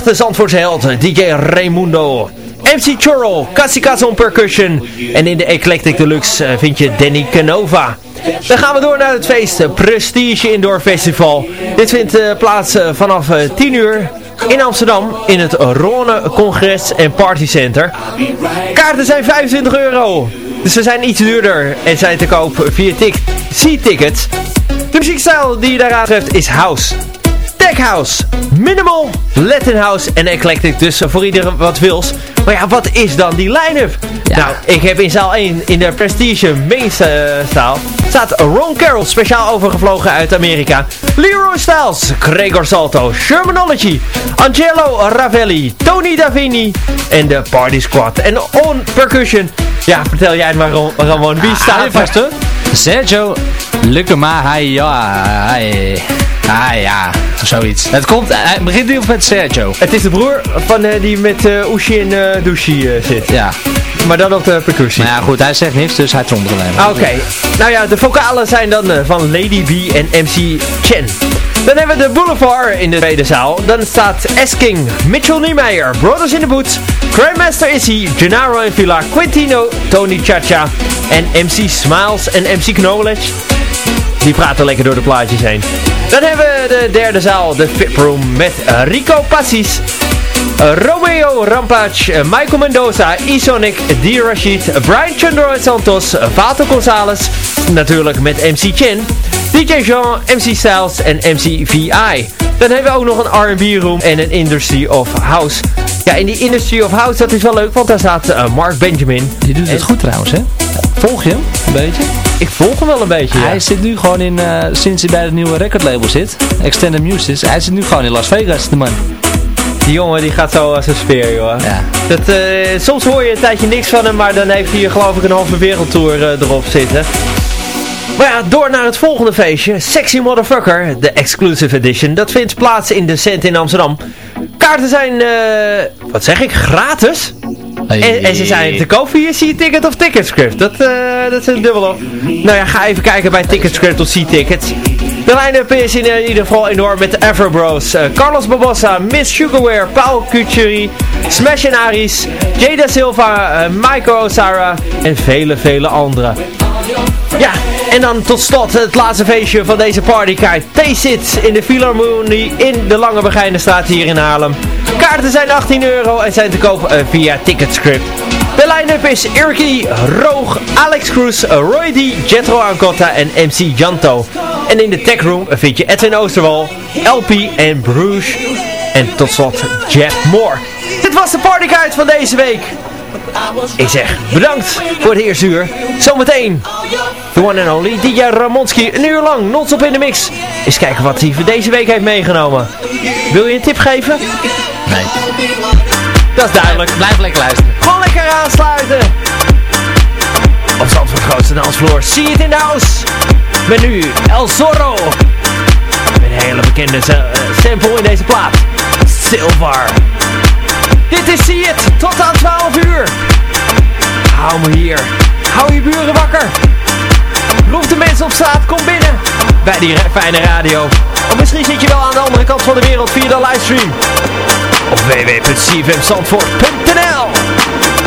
echte Zandvoortse held, DJ Raimundo. MC Churro, Cassie Percussion. En in de Eclectic Deluxe eh, vind je Danny Canova. Dan gaan we door naar het feest Prestige Indoor Festival. Dit vindt uh, plaats vanaf 10 uur in Amsterdam in het Ronne Congres en Party Center. Kaarten zijn 25 euro. Dus ze zijn iets duurder en zijn te koop via C-Tickets. De muziekstijl die je daaraan treft is house. Tech house, minimal, Latin house en eclectic. Dus voor iedereen wat wils. Maar ja, wat is dan die line-up? Nou, ik heb in zaal 1 in de Prestige Mainstaal staat Ron Carroll, speciaal overgevlogen uit Amerika. Leroy Styles, Gregor Salto, Shermanology, Angelo Ravelli, Tony Davini en de Party Squad. En on percussion, ja, vertel jij het maar Ramon, wie staat er? vast Sergio Lucama, ja, Ah ja, zoiets. Het, komt, hij begint nu met Sergio. Het is de broer van uh, die met uh, Ushi en uh, Dushi zit. Ja. Maar dan op de percussie. Nou ja, goed, hij zegt niks, dus hij trommelt alleen maar. Oké. Nou ja, de vocalen zijn dan van Lady B en MC Chen. Dan hebben we de Boulevard in de tweede zaal. Dan staat S-King, Mitchell Niemeyer, Brothers in the Boots, Grandmaster Issy, Gennaro en Villa, Quintino, Tony Chacha en MC Smiles en MC Knowledge. Die praten lekker door de plaatjes heen. Dan hebben we de derde zaal, de VIP Room, met Rico Passis. Romeo Rampage, Michael Mendoza, Isonic, D. Rashid, Brian Chandro Santos, Vato Gonzalez, natuurlijk met MC Chin, DJ Jean, MC Styles en MC VI. Dan hebben we ook nog een R&B room en een Industry of House. Ja, in die Industry of House, dat is wel leuk, want daar staat uh, Mark Benjamin. Die doet het goed trouwens, hè? Volg je hem een beetje? Ik volg hem wel een beetje, Hij zit nu gewoon in, uh, sinds hij bij het nieuwe recordlabel zit, Extended Music, hij zit nu gewoon in Las Vegas, de man. Die jongen die gaat zo als een speer, joh. Ja. Dat, uh, soms hoor je een tijdje niks van hem, maar dan heeft hij geloof ik een halve wereldtour uh, erop zitten. Maar ja, door naar het volgende feestje. Sexy Motherfucker, de Exclusive Edition. Dat vindt plaats in de Cent in Amsterdam. Kaarten zijn, uh, wat zeg ik, gratis? En, en, ze zijn te koop via C-Ticket of Ticketscript. Dat, uh, dat is een dubbel op. Nou ja, ga even kijken bij Ticketscript of C-Tickets. De line-up is in ieder geval enorm met de Everbros. Uh, Carlos Babosa, Miss Sugarware, Paul Cucuri, Smash en Aris, Jada Silva, Michael Osara en vele, vele anderen. Ja, en dan tot slot het laatste feestje van deze partykaart. T-Sit in de Philharmonie in de Lange Begijnenstraat hier in Haarlem. Kaarten zijn 18 euro en zijn te koop uh, via Ticketscript. De line-up is Irky, Roog, Alex Cruz, Roy D, Jetro Ancotta en MC Janto. En in de tech room vind je Edwin Oosterwal, LP en Bruce. En tot slot Jeff Moore. Dit was de partyguide van deze week. Ik zeg bedankt voor het eerste uur. Zometeen, the one and only, DJ Ramonski, een uur lang, non-stop in de mix. Eens kijken wat hij voor deze week heeft meegenomen. Wil je een tip geven? Nee. Dat is duidelijk. Blijf lekker luisteren. Gewoon lekker aansluiten. Op Zandvoort grootste dansvloer. See it in the house. Met nu El Zorro. Met een hele bekende uh, sample in deze plaat. Silver. Dit is See It. Tot aan 12 uur. Hou me hier. Hou je buren wakker. Roep de mensen op straat. Kom binnen. Bij die fijne radio. Of misschien zit je wel aan de andere kant van de wereld via de livestream. Www.cfmzandvoort.nl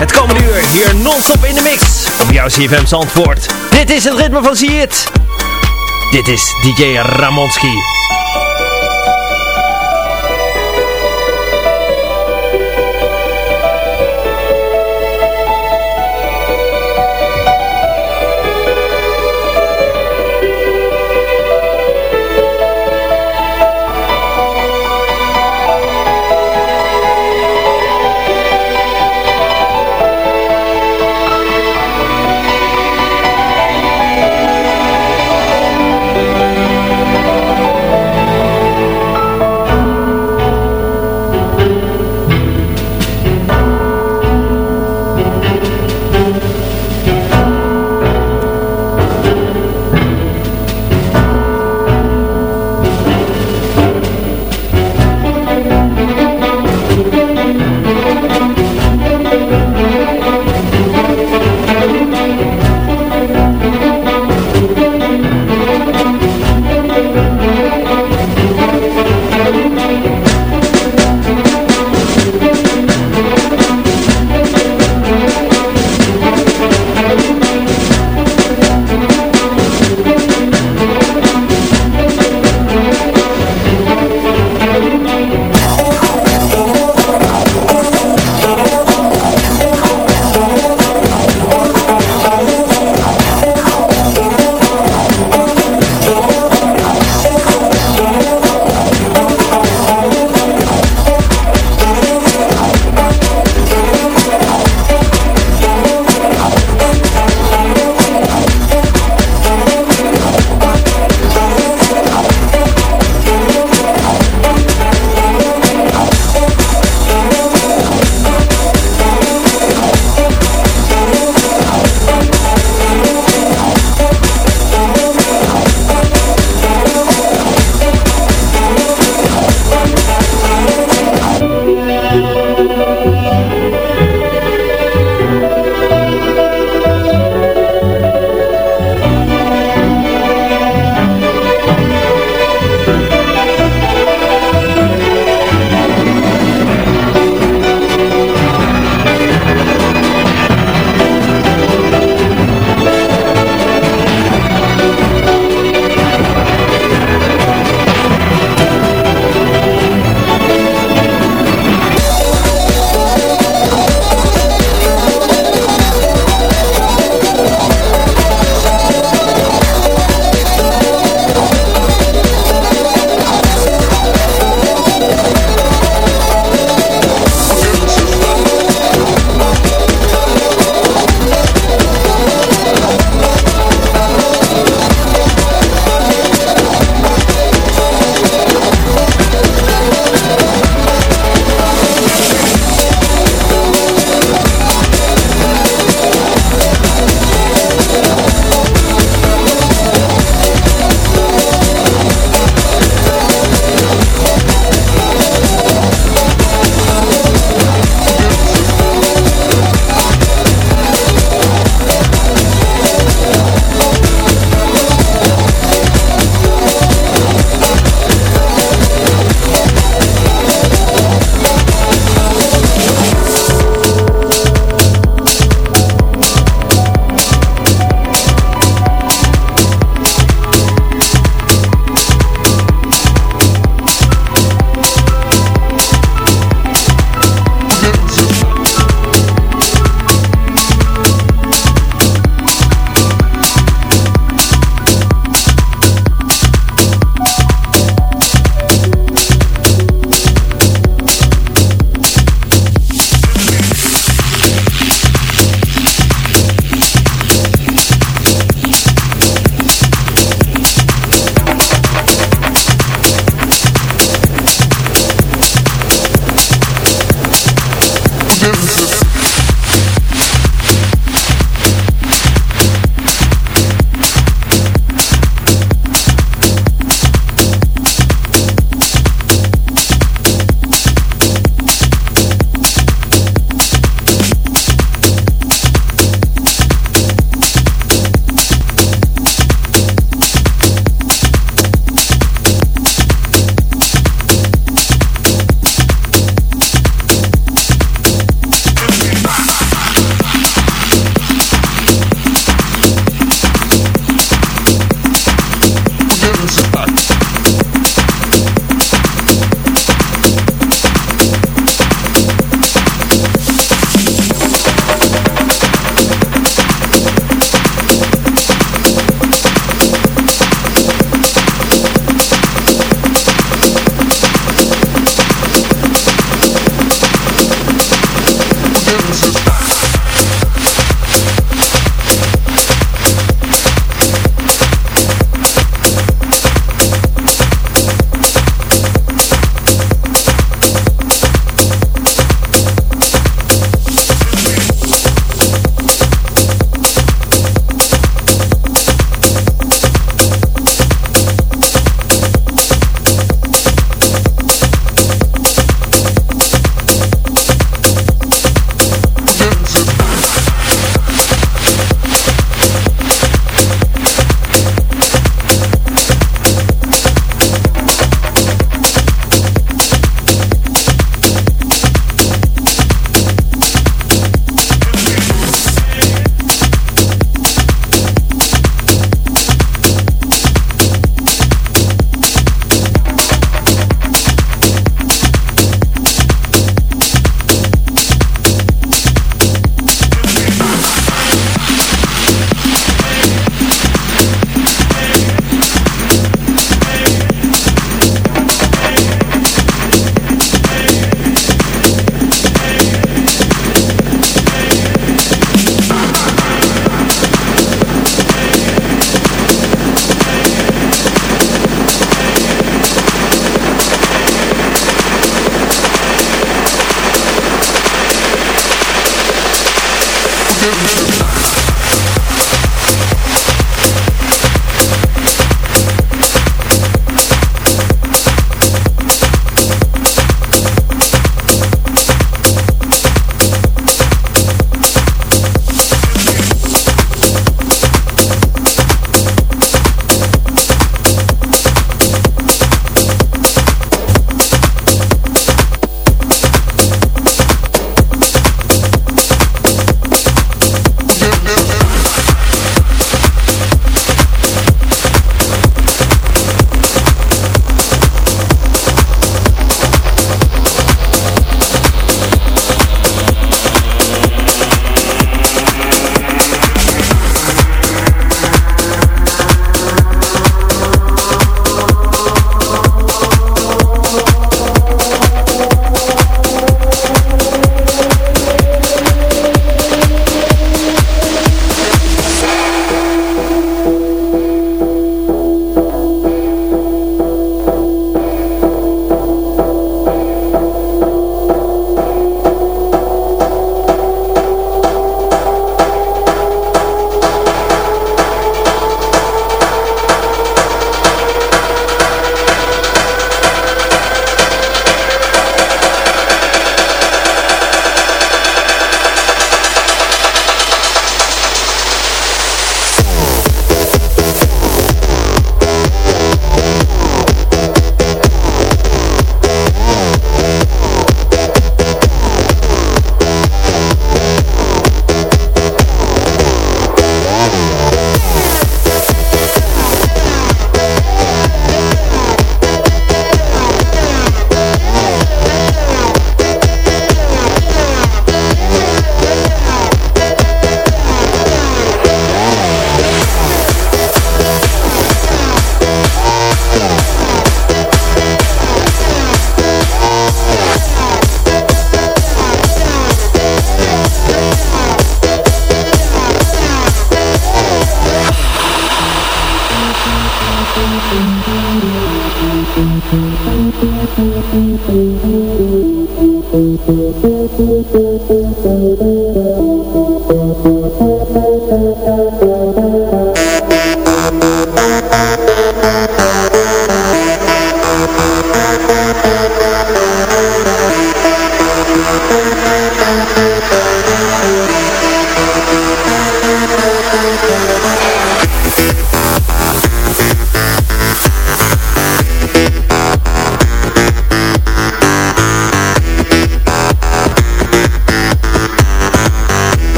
Het komende uur hier non-stop in de mix. Op jouw CFM Zandvoort. Dit is het ritme van It. Dit is DJ Ramonski.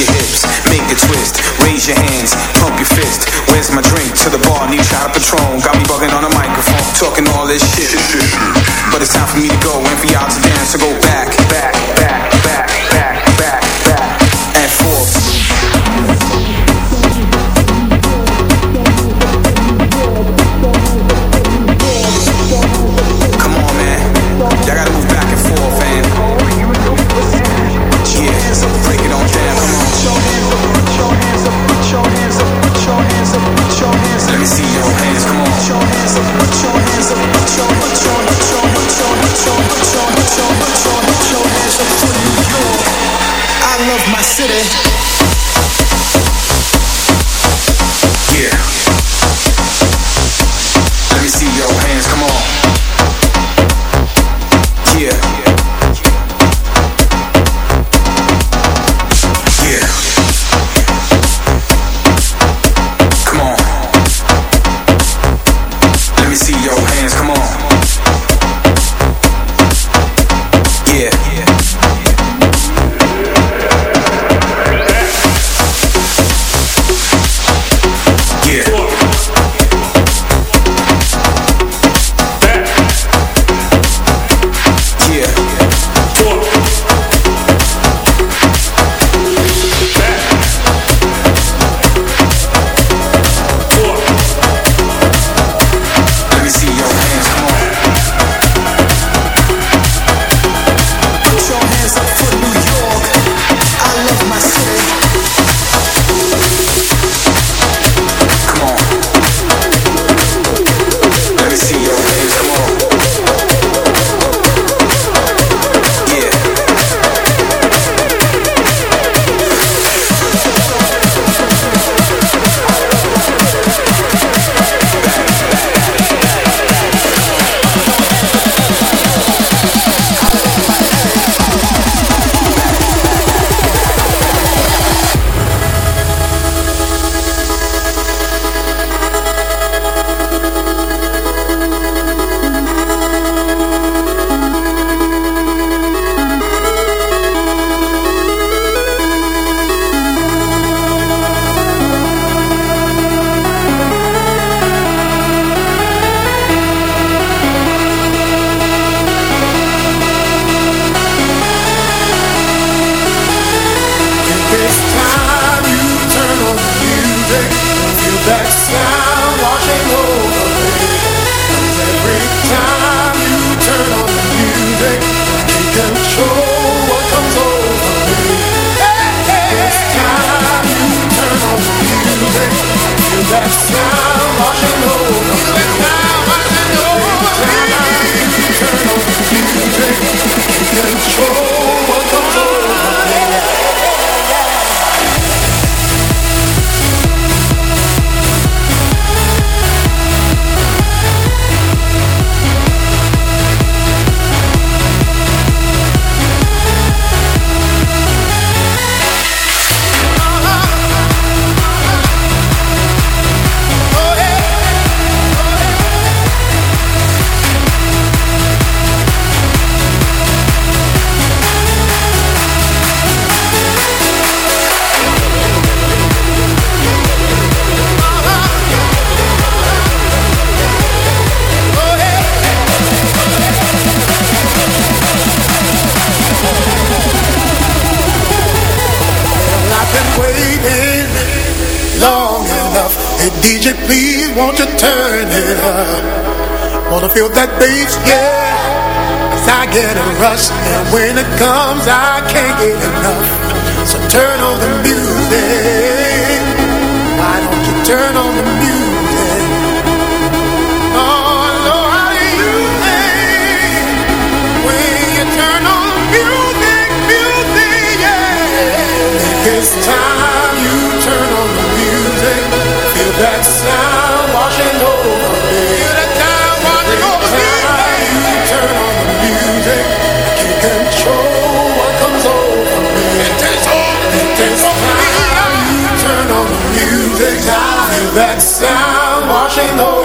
your hips, make a twist, raise your hands, pump your fist. Where's my drink? To the bar, need shot of Patron. Got me bugging on the microphone, talking all this shit. But it's time for me to go and for won't you turn it up? Wanna feel that bass, yeah. as I get a rush, and when it comes, I can't get enough. So turn on the music. Why don't you turn on the music? Oh, Lord, music. When you turn on the music, music, yeah. It's time you turn on the music. Feel that sound. watching the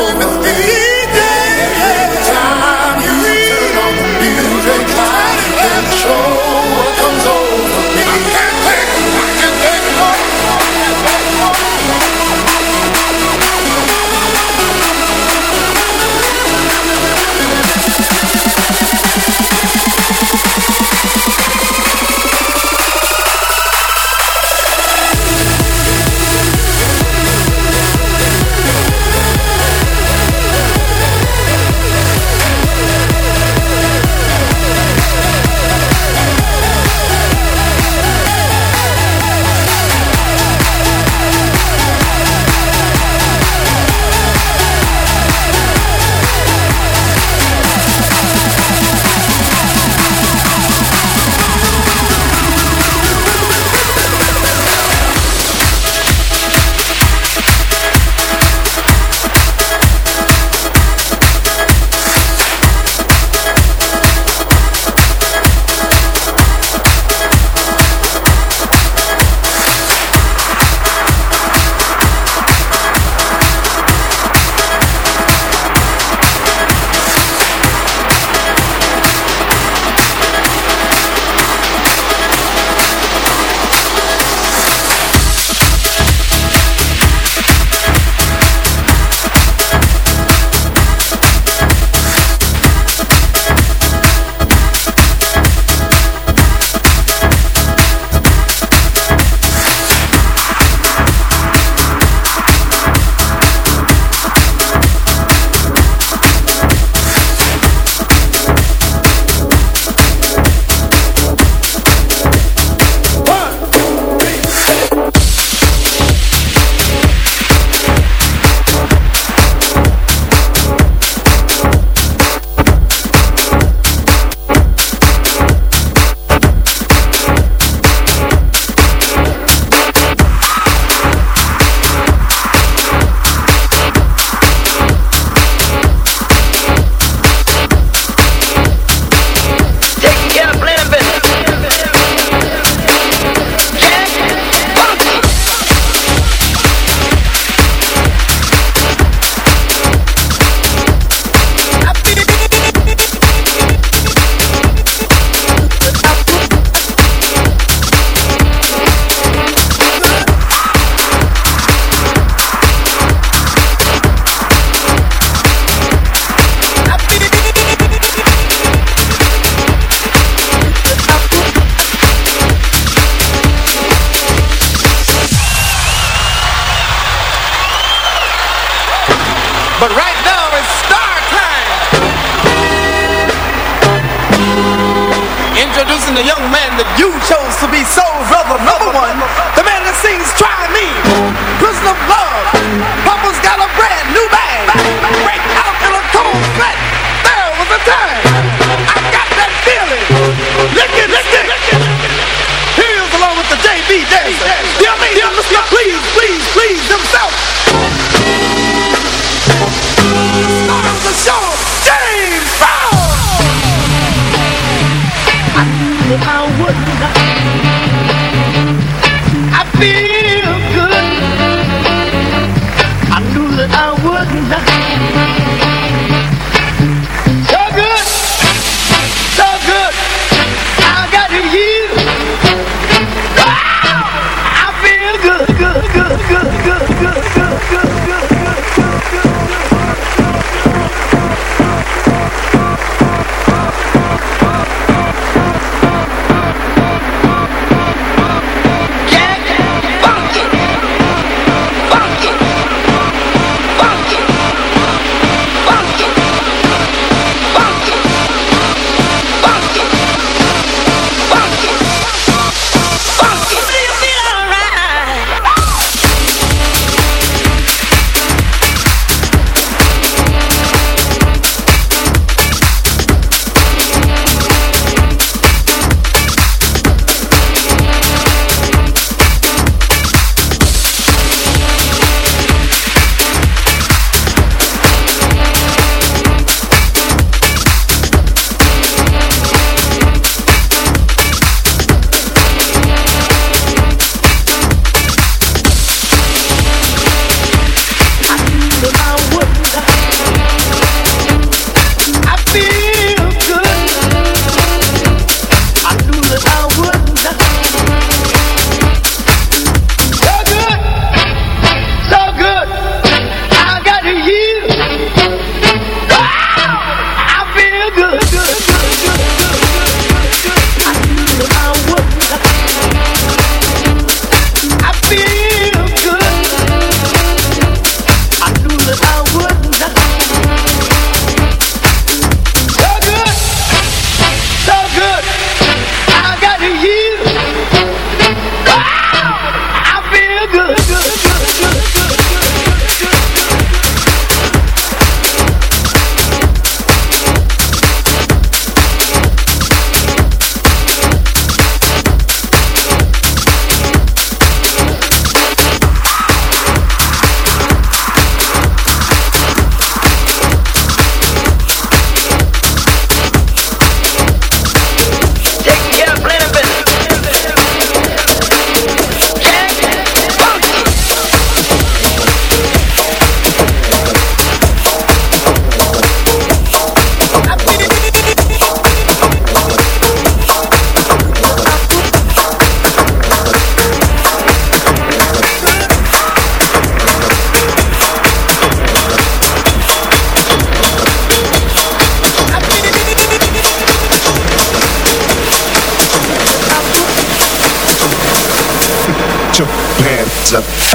Пауза.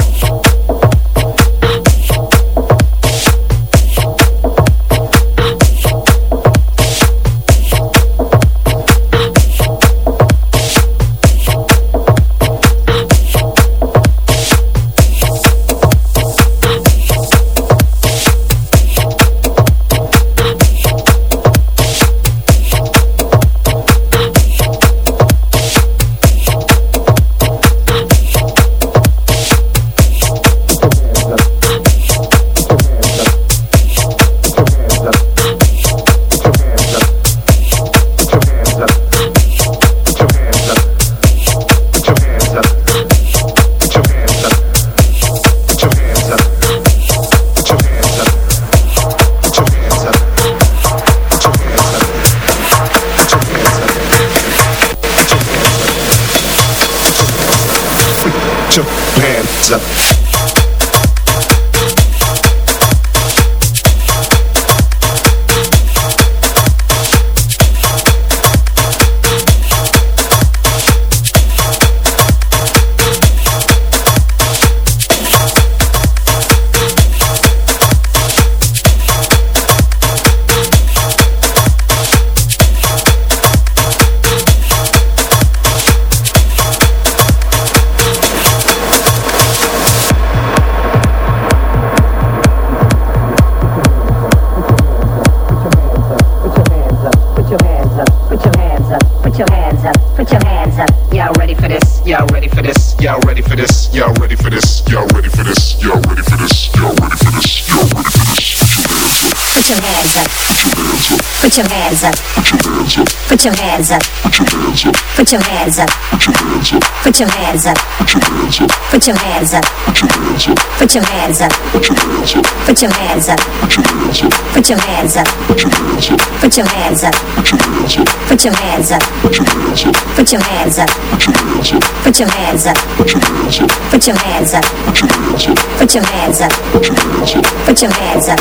Y'all ready for this? Y'all ready for this? Y'all ready for this? Y'all ready for this? Y'all ready for this? Y'all ready for this? Put your hands up. Put your hands up. Put your hands up. Put your hands up. Put your hands up. Put your hands up. Put your hands up. Put your hands up. Put your hands up.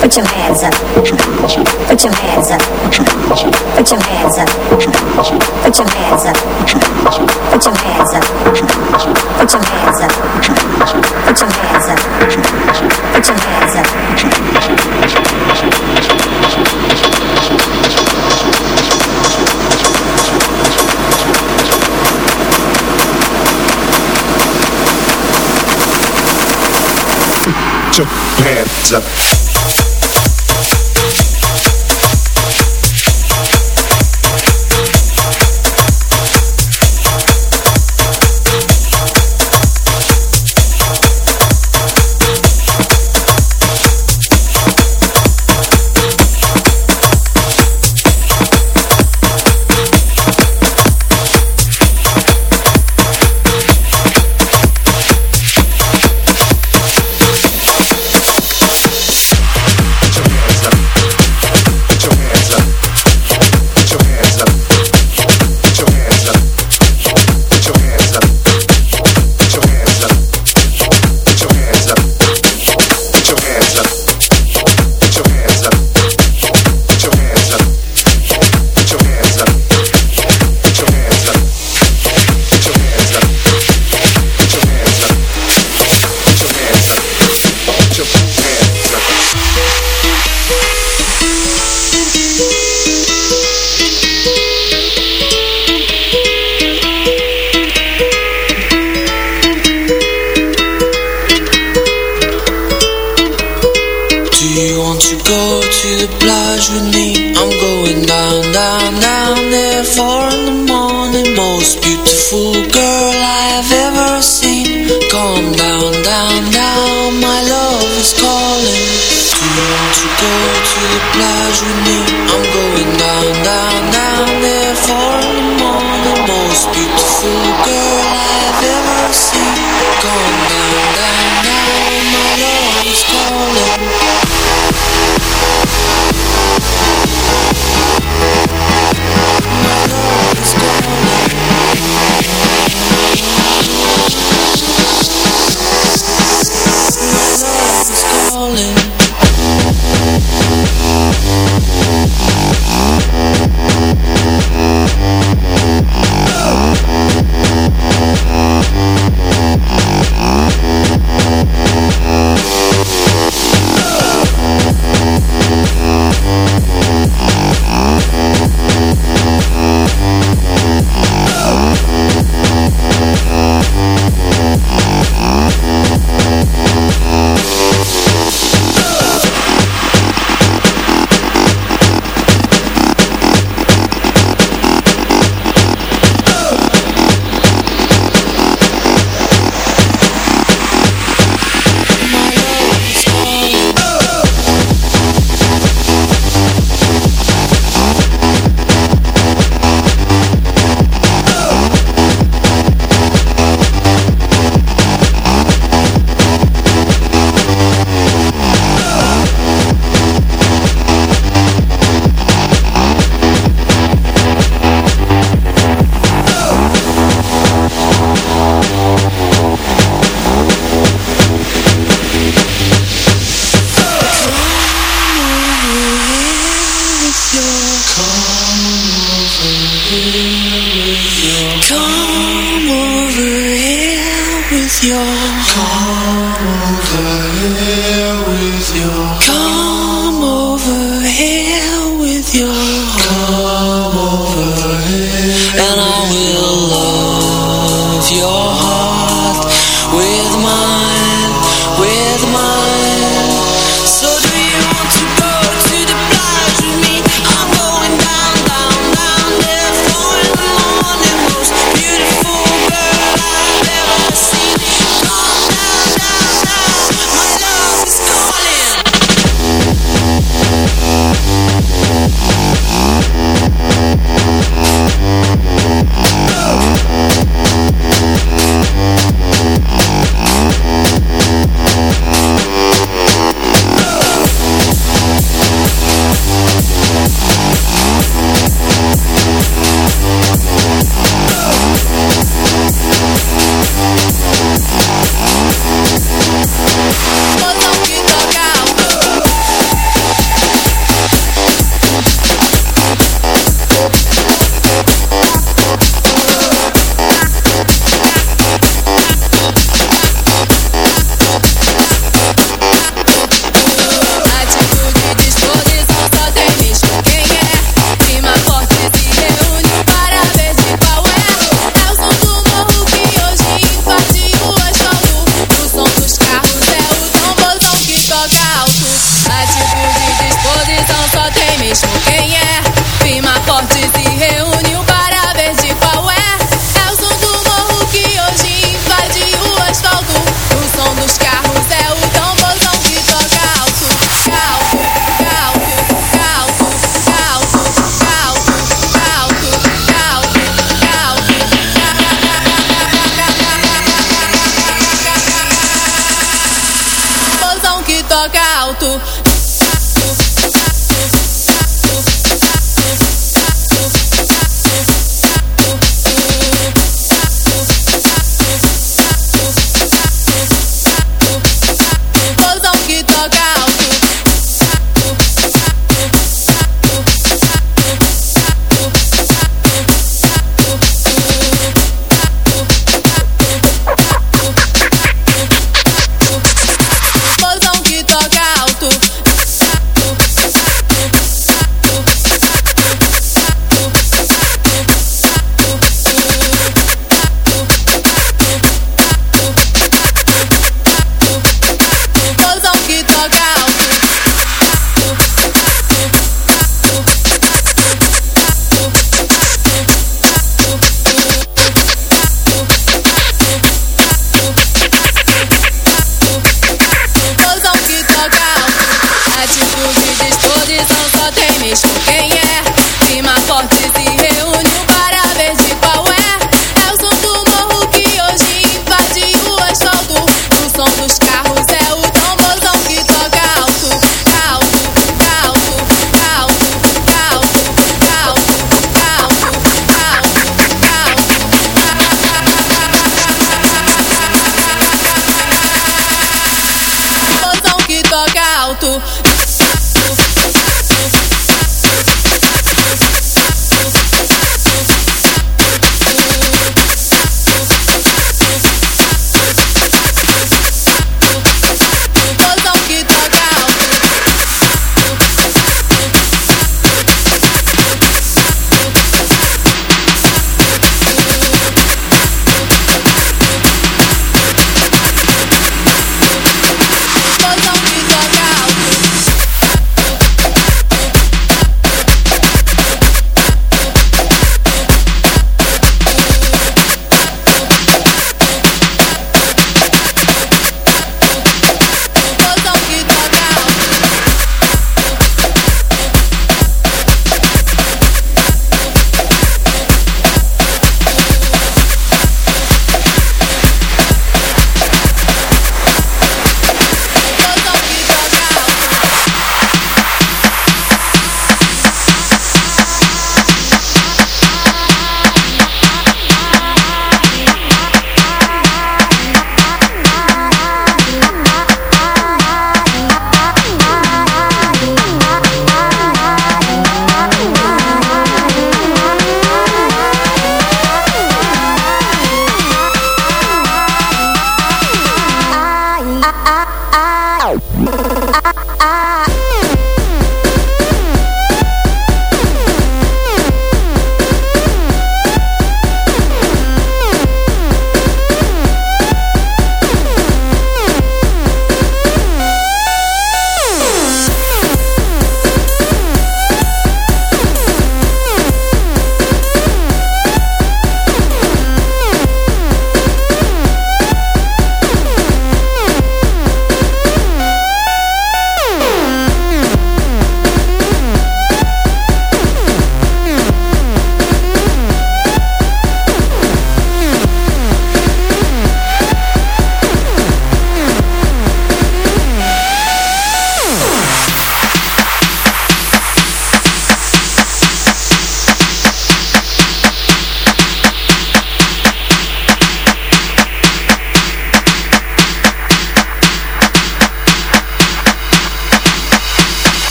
Put your hands up. Put your hands up. Put your hands up. Put your hands up. Put your hands up. Put your hands up. Put your hands up. Put your hands up. Put your hands up. Put.